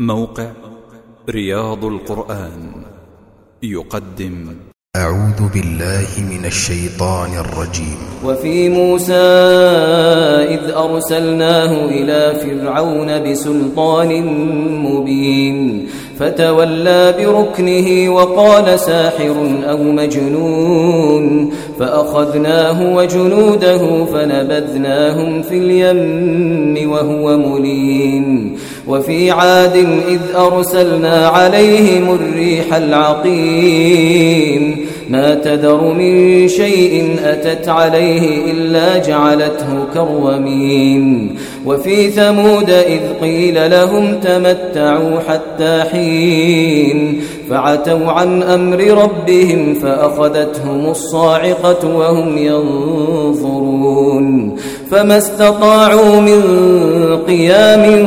موقع رياض القرآن يقدم. أعوذ بالله من الشيطان الرجيم. وفي موسى إذ أرسلناه إلى فرعون بسلطان مبين. فتولى بركنه وقال ساحر أو مجنون فأخذناه وجنوده فنبذناهم في اليم وهو مليم وفي عاد إذ أرسلنا عليهم الريح العقيم ما تذر من شيء أتت عليه إلا جعلته كرومين وفي ثمود إذ قيل لهم تمتعوا حتى حين فعتوا عن أمر ربهم فأخذتهم الصاعقة وهم ينظرون. فما استطاعوا من قيام